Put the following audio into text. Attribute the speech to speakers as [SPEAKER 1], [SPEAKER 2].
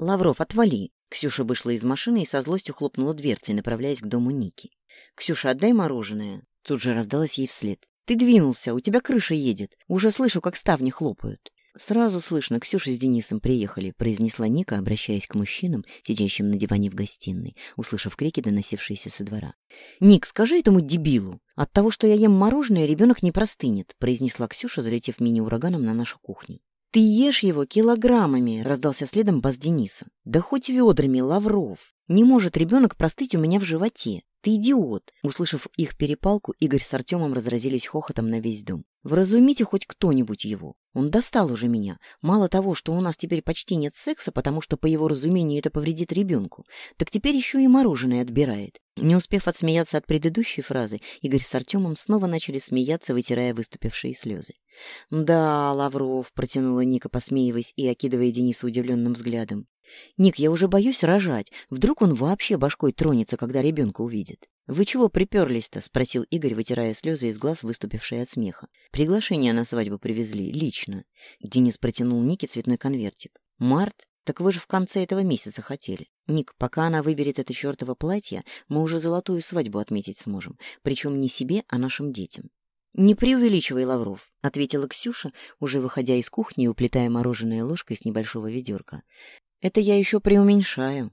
[SPEAKER 1] «Лавров, отвали!» Ксюша вышла из машины и со злостью хлопнула дверцей, направляясь к дому Ники. «Ксюша, отдай мороженое!» Тут же раздалась ей вслед. «Ты двинулся, у тебя крыша едет. Уже слышу, как ставни хлопают». «Сразу слышно, Ксюша с Денисом приехали», — произнесла Ника, обращаясь к мужчинам, сидящим на диване в гостиной, услышав крики, доносившиеся со двора. «Ник, скажи этому дебилу! От того, что я ем мороженое, ребенок не простынет», — произнесла Ксюша, залетев мини-ураганом на нашу кухню. «Ты ешь его килограммами», — раздался следом бас Дениса. «Да хоть ведрами, лавров. Не может ребенок простыть у меня в животе. Ты идиот!» Услышав их перепалку, Игорь с Артемом разразились хохотом на весь дом. «Вразумите хоть кто-нибудь его. Он достал уже меня. Мало того, что у нас теперь почти нет секса, потому что, по его разумению, это повредит ребенку, так теперь еще и мороженое отбирает. Не успев отсмеяться от предыдущей фразы, Игорь с Артемом снова начали смеяться, вытирая выступившие слезы. «Да, Лавров», — протянула Ника, посмеиваясь и окидывая Дениса удивленным взглядом. «Ник, я уже боюсь рожать. Вдруг он вообще башкой тронется, когда ребенка увидит?» «Вы чего приперлись-то?» — спросил Игорь, вытирая слезы из глаз, выступившие от смеха. «Приглашение на свадьбу привезли. Лично». Денис протянул Нике цветной конвертик. «Март? Так вы же в конце этого месяца хотели. Ник, пока она выберет это чертово платье, мы уже золотую свадьбу отметить сможем. Причем не себе, а нашим детям. «Не преувеличивай, Лавров», — ответила Ксюша, уже выходя из кухни и уплетая мороженое ложкой с небольшого ведерка. «Это я еще преуменьшаю.